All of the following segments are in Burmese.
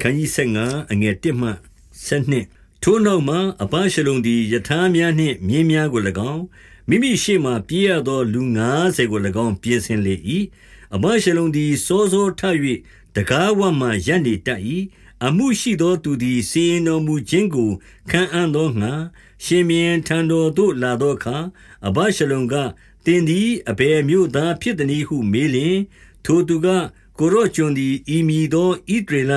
ခန်းကြီး15အငယ်1မှ7ထိုနောက်မှအဘရှလုံသည်ယထာများနှင့်မြင်းများကို၎င်းမိမိရှေ့မှပြေးရသောလူ90ကို၎င်းပြင်ဆင်လေ၏အဘရှလုံသည်စိုးစိုးထ၍တကားဝမှရပ်နေတတ်၏အမှုရှိသောသူသည်စီရင်တော်မူခြင်းကိုခံအံ့သောငါရှင်မြင်းထံတော်သို့လာသောအခါအဘရှလုံကတင်သည်အဘယ်မျိုးသားဖြစ်သည်ဟုမေးလျင်ထိုသူကကိုရော့ကျွန်သည်ဤမည်သောဣဒရေလ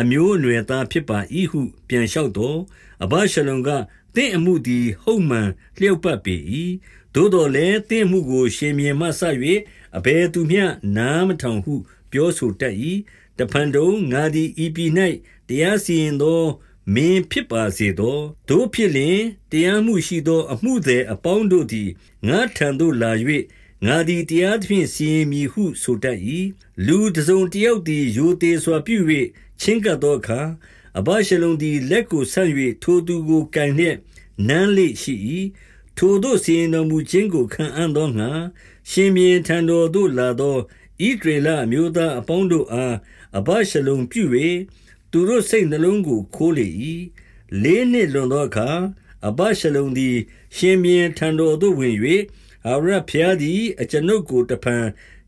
အမျိုးအနွယ်သားဖြစ်ပါ၏ဟု ပြန်လျှောက်တော်အဘရှလုံကတင့်အမှုသည် ဟုတ်မှန်လျှောက်ပတ်ပေ၏သို့တော်လည်းတင့်မှုကို ရှင်မြင်းမှဆ၍အဘယ်သူမျှနားမထောင်ဟု ပြောဆိုတတ်၏တဖန်တုံငါသည်ဤပြည်၌တရားစီရင်သောမင်းဖြစ်ပါစေသောတို့ဖြစ်လျင်တရားမှုရှိသော အမှုသည်အပေါင်းတို့သည်ငါထံသို့လာ၍ငါသည်တရားသဖြင့်စီရင်မည်ဟု ဆိုတတ်၏လူတစုံတယောက်သည်ယိုသေးစွာပြု၍ ချင်းကပ်သောအခါအဘရှလုံသည်လက်ကိုဆန့်၍ထိုသူကိုကန်လျက်နမ်းလေရှိ၏ထိုတို့စီရင်တော်မူခြင်းကိုခံအံ့သောငါရှင်မြင်းထံတော်သို့လာသောဣဒရေလမျိုးသားအပေါင်းတို့အားအဘရှလုံပြု၍သူတို့စိတ်နှလုံးကိုခိုးလေ၏လေးနှစ်လွန်သောအခါအဘရှလုံသည် ရှင်မြင်းထံတော်သို့ဝင်၍အာရဖျားသည်အကျွန်ုပ်ကိုတဖန်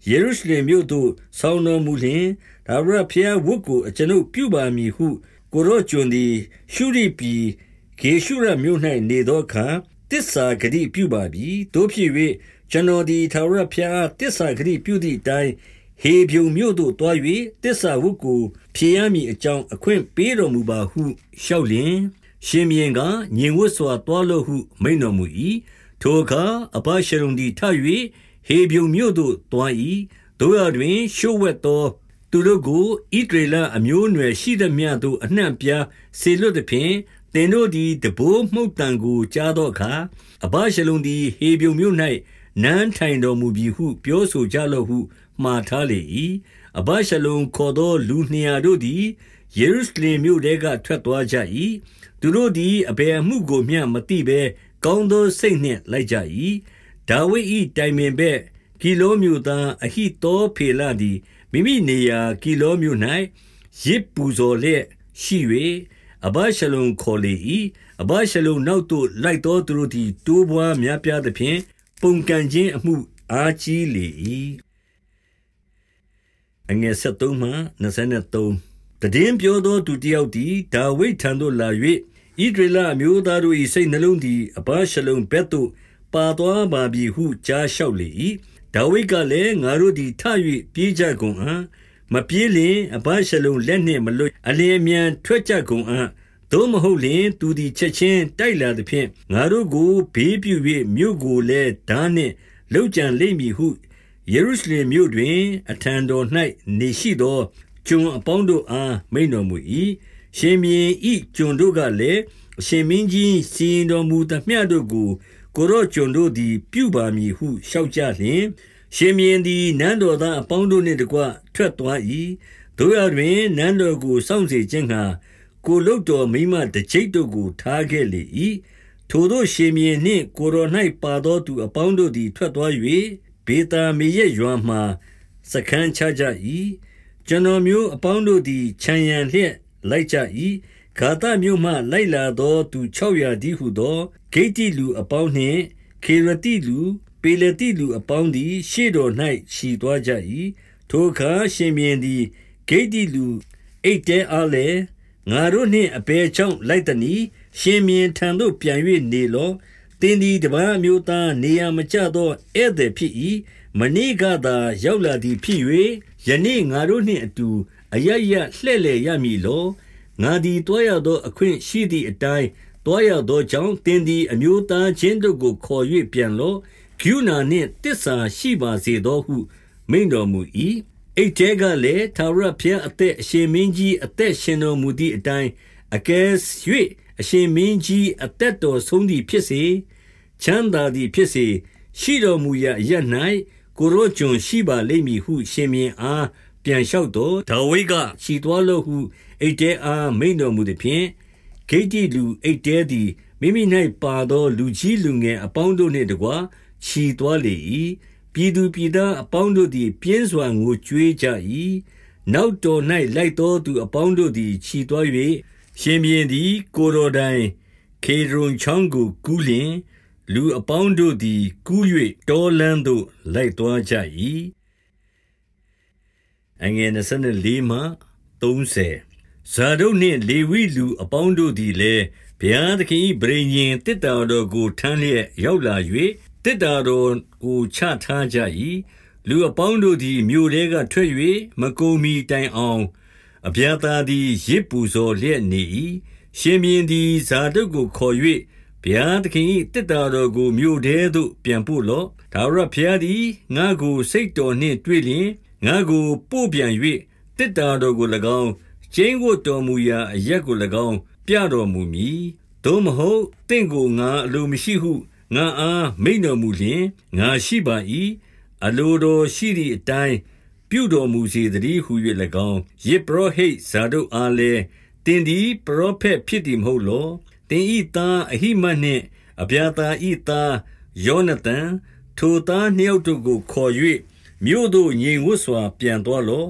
ယေရုရှလင်မြို့သို့ဆောင်းတော်မူလျှင်ဒါဝရဖျားဝတ်ကိုအကျွန်ုပ်ပြုပါမည်ဟုကိုရော့ကျွန်သည်ရှုရိပြည်ဂေရှုရမြို့၌နေသောအခါတစ္ဆာဂတိပြုပါပြီတို့ဖြစ်၍ကျွန်တော်သည်သာဝရဖျားတစ္ဆာဂတိပြုသည့်အတိုင်းဟေဖြုံမြို့သို့တွား၍တစ္ဆာဝတ်ကိုဖြေရမည်အကြောင်းအခွင့်ပေးတော်မူပါဟုလျှောက်လျင်ရှင်မြင်းကညင်ဝတ်စွာတွားလို့ဟုမိန်တော်မူ၏ထိုအခါအဘရှရုန်သည်ထ၍ဟေဖြုံမြို့သို့တွား၏တို့ရတွင်ရှုဝက်သော သူတို့ကိုဣဒရေလအမျိုးအနွယ်ရှိသမျှသို့အနှံ့ပြားဆေလွတ်သည်ဖြင့်သင်တို့သည်တဘိုးမှုတ်တံကိုကြားသောအခါအဘရှလုံသည်ဟေပြုံမြို့၌နန်းထိုင်တော်မူပြီဟုပြောဆိုကြလော့ဟုမှားထားလေ၏အဘရှလုံခေါ်သောလူနှစ်ရာတို့သည်ယေရုရှလင်မြို့ထဲကထွက်သွားကြ၏သူတို့သည်အဘယ်မှုကိုမျှမသိဘဲကောင်းသောစိတ်နှင့်လိုက်ကြ၏ဒါဝိဒ်၏တိုင်ပင်ဘက်ကီလိုမျိုးသားအဟိတောဖေလသည် မိမိနေရာကီလိုမြို့၌ရစ်ပူဇော်လျက်ရှိ၍အဘရှလုံခေါ်လေ၏အဘရှလုံနောက်သို့လိုက်သောသူတို့သည်တိုးပွားများပြားသဖြင့်ပုန်ကန်ခြင်းအမှုအားကြီးလေ၏အငယ်73မှ23တည်င်းပြောသောသူတယောက်သည်ဒါဝိဒ်ထံသို့လာ၍ဣဒရလအမျိုးသားတို့၏စိတ်နှလုံးသည်အဘရှလုံဘက်သို့ပါသွားပါပြီဟုကြားလျှောက်လေ၏ ဒါဝိဒ်ကလည်းငါတို့သည်ထ၍ပြေးကြကုန်အံ့မပြေးလျင်အဘရှလုံလက်နှင့်မလွတ်အလင်းမြန်ထွက်ကြကုန်အံ့သို့မဟုတ်လျင် သူသည်ချက်ချင်းတိုက်လာသည်ဖြင့်ငါတို့ကိုဘေးပြု၍မြို့ကိုလည်းဓာနှင့်လှုပ်ကြံလိမ့်မည်ဟုယေရုရှလင်မြို့တွင် အထံတော်၌နေရှိသောကျွန်အပေါင်းတို့အားမိန်တော်မူ၏ရှင်မြင်းဤကျွန်တို့ကလည်းအရှင်မင်းကြီးစီရင်တော်မူသမျှတို့ကို ကိုရော့ကျွန်တို့သည် ပြုပါမည်ဟုလျှောက်ကြလျင် ရှင်မြင်းသည် နန်းတော်သားအပေါင်းတို့နှင့်တကွ ထွက်သွား၏တို့ရတွင် နန်းတော်ကို စောင့်စေခြင်းငှာကိုလုတ်တော်မိမတကြိတ်တို့ကို ထားခဲ့လေ၏ထိုတို့ ရှင်မြင်းနှင့် ကိုရော၌ပါသောသူအပေါင်းတို့သည် ထွက်သွား၍ဘေတာမေရဲ့ရွာမှစခန်းချကြ၏ကျွန်တော်မျိုးအပေါင်းတို့သည် ခြံရံလျက် လိုက်ကြ၏ဂါသမြို့မှ လိုက်လာသော သူ600ဒီဟုသော ဂိတိလူအပေါင်းနှင့် ခေရတိလူ ပေလတိလူအပေါင်းသည် ရှေ့တော်၌ခြီသွားကြ၏ထိုအခါ ရှင်မြင်းသည် ဂိတိလူအိတ်တဲအားလည်း ငါတို့နှင့် အဘယ်ကြောင့် လိုက်တနီရှင်မြင်းထံသို့ ပြန်၍နေလောတင်းဒီတပန်းမျိုးသား နေရာမကျသော ဧည့်သည်ဖြစ်၏မနေ့ကသာ ရောက်လာသည်ဖြစ်၍ယနေ့ ငါတို့နှင့်အတူ အရရလှဲ့လေရမည်လော ငါသည်တွားရသော အခွင့်ရှိသည့်အတိုင်း တွားရသောကြောင့်တင်းသည် အမျိုးသားချင်းတို့ကို ခေါ်၍ပြန်လောဂုဏာနှင့်တစ္ဆာရှိပါစေသောဟု မိန်တော်မူ၏အိတ်တဲကလည်းသာရဖျံအသက် အရှင်မင်းကြီး အသက်ရှင်တော်မူသည့်အတိုင်း အကဲ၍အရှင်မင်းကြီး အသက်တော်ဆုံးသည်ဖြစ်စေ ချမ်းသာသည်ဖြစ်စေ ရှိတော်မူရာရ၌ကိုရောကျွန်ရှိပါလိမ့်မည်ဟု ရှင်မြင်းအား ပြန်လျှောက်တော် ဒါဝိဒ်ကခြီသွားလို့ဟု အိတ်တဲအား မိန်တော်မူသည်ဖြင့် ဂိတိလူအိတ်တဲသည် မိမိ၌ပါသော လူကြီးလူငယ်အပေါင်းတို့နှင့်တကွခြီသွားလေ၏ပြည်သူပြည်သားအပေါင်းတို့သည် ပြင်းစွာငိုကြွေးကြ၏နောက်တော်၌လိုက်သောသူအပေါင်းတို့သည် ချီသွား၍ရှင်ဘုရင်သည် ကိုယ်တော်တိုင်ခေဒရုန်ချောင်းကို ကူးလျင် လူအပေါင်းတို့သည် ကူး၍တောလမ်းသို့ လိုက်သွားကြ၏အငယ်24မှ30 ဇာဒုတ်နှင့် လေဝိလူအပေါင်းတို့သည်လည်း ဘုရားသခင်၏ဗြိဉ္ဉ်တစ်တာတော်ကို ထမ်းလျက် ရောက်လာ၍တစ်တာတော်ကိုချထားကြ၏လူအပေါင်းတို့သည် မြို့ထဲကထွက်၍မကုံမီတိုင်အောင် အဗျာသာသည်ရစ်ပူဇော်လျက်နေ၏ရှင်မြင်းသည် ဇာတုကိုခေါ်၍ဘုရားသခင်၏တစ်တာတော်ကို မြို့ထဲသို့ ပြန်ပို့လော့ဒါဝရဘုရားသည် ငါကို စိတ်တော်နှင့်တွေ့လျင် ငါကို ပို့ပြန်၍တစ်တာတော်ကို၎င်း ကျင်းကိုတော်မူရာအရက်ကို၎င်း ပြတော်မူမည် သို့မဟုတ်တင့်ကိုငါအလိုမရှိဟု ငါအားမိန်တော်မူလျင် ငါရှိပါ၏အလိုတော်ရှိသည့်အတိုင်း ပြုတော်မူစေတည်းဟု၍၎င်းယေဘရဟိတ်ဇာဒုတ်အားလည်းတင်သည် ပရောဖက်ဖြစ်သည်မဟုတ်လောတင်ဤသားအဟိမတ်နှင့် အဗျာတာဤသားယောနသန် ထိုသားနှစ်ယောက်တို့ကို ခေါ်၍မြို့သို့ငြိမ်ဝတ်စွာ ပြန်သွားလော့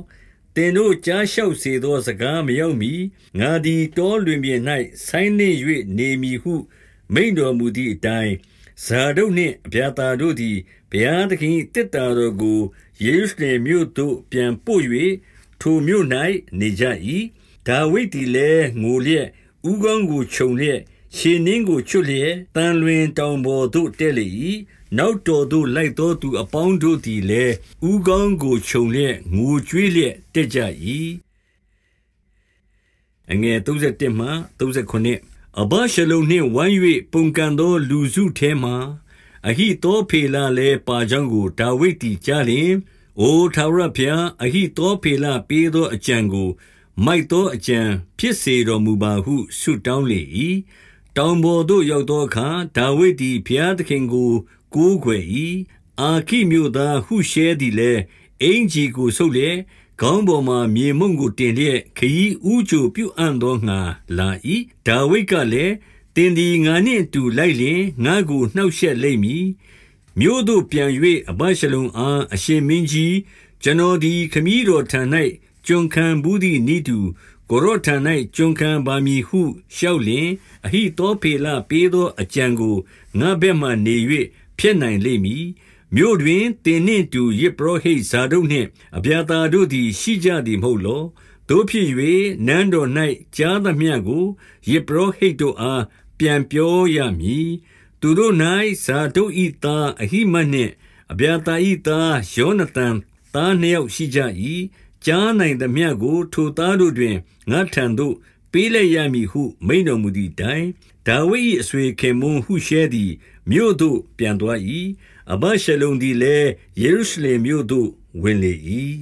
တင်တို့ကြားလျှောက်စေသော စကားမရောက်မီငါသည် တောလွင်ပြင်၌ဆိုင်းနှင့်၍နေမည်ဟု မိန်တော်မူသည့်အတိုင်း ဇာဒုတ်နှင့် အဗျာတာတို့သည် ဘုရားသခင်တစ်တာတော်ကို ယေရုရှလင်မြို့သို့ ပြန်ပို့၍ထိုမြို့၌နေကြ၏ဒါဝိဒ်သည်လည်း ငိုလျက်ဥကောင်းကို ခြုံလျက် ခြေနှင်းကိုချွတ်လျက်တန်လွင်တောင်ပေါ်သို့တက်လေ၏နောက်တော်သို့လိုက်သောသူအပေါင်းတို့သည်လည်းဥကောင်းကိုခြုံလျက်ငိုကြွေးလျက်တက်ကြ၏အငယ်31မှ39အဘရှလုံနှင့်ဝိုင်း၍ပုန်ကန်သောလူစုထဲမှအဟိတောဖေလလည်းပါကြောင်းကိုဒါဝိဒ်သည်ကြားလျင်အိုထာဝရဘုရားအဟိတောဖေလပေးသောအကြံကို မိုက်သောအကြံဖြစ်စေတော်မူပါဟုဆုတောင်းလေ၏ တောင်ပေါ်သို့ရောက်သောအခါဒါဝိဒ်သည်ဘုရားသခင်ကို ကိုးကွယ်၏အာခိမြို့သားဟုရှဲသည်လည်းအင်ကြီးကိုဆုပ်လျက်ခေါင်းပေါ်မှမြေမုံကိုတင်လျက်ခရီးဥချိုပြုအံ့သောငါလာ၏ဒါဝိဒ်ကလည်းတင်ဒီငါနှင့်တူလိုက်လျင်ငါကိုနှောက်ရှက်လိမ့်မည်မြို့သို့ပြန်၍အဘရှလုံအားအရှင်မင်းကြီးကျွန်တော်သည်ခမည်းတော်ထံ၌ ကျွန်ခံဘူးသည့်ဤသူကိုရောထံ၌ကျွန်ခံပါမည်ဟုလျှောက်လျင်အဟိတောဖေလပေးသောအကြံကိုငါဘက်မှနေ၍ဖြစ်နိုင်လိမ့်မည်မြို့တွင်တင်နှင့်တူယေဘရဟိဇာဒုတ်နှင့်အဗျာတာတို့သည်ရှိကြသည်မဟုတ်လောတို့ဖြစ်၍နန်းတော်၌ကြားသမျှကိုယေဘရဟိတို့အားပြန်ပြောရမည်သူတို့၌ဇာဒုတ်ဤသားအဟိမတ်နှင့်အဗျာတာဤသားယောနသန်သားနှစ်ယောက်ရှိကြ၏ ကြားနိုင်သမျှကို ထိုသားတို့တွင် ငါထံသို့ ပေးလိုက်ရမည်ဟု မိန်တော်မူသည့်တိုင်ဒါဝိဒ်၏အဆွေခင်မွန်းဟုရှဲသည် မြို့သို့ပြန်သွား၏အဘရှလုံသည်လည်း ယေရုရှလင်မြို့သို့ ဝင်လေ၏